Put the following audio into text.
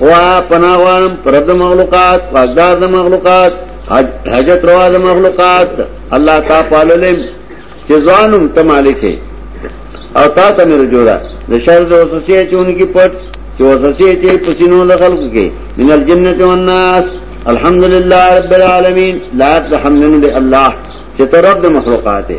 وا پناوان پرد مخلوقات واغدار د مخلوقات حاجت روا د مخلوقات. الله تا پاللم چې ځوانم ته مالک او تا ته مې جوړا د شر د وسوسه چون کی پټ چې وسوسه چې پسینو د خلق کې من الجنه والناس. الحمدللہ رب العالمین. لا الحمد اللہ. چې ته رب د مخلوقات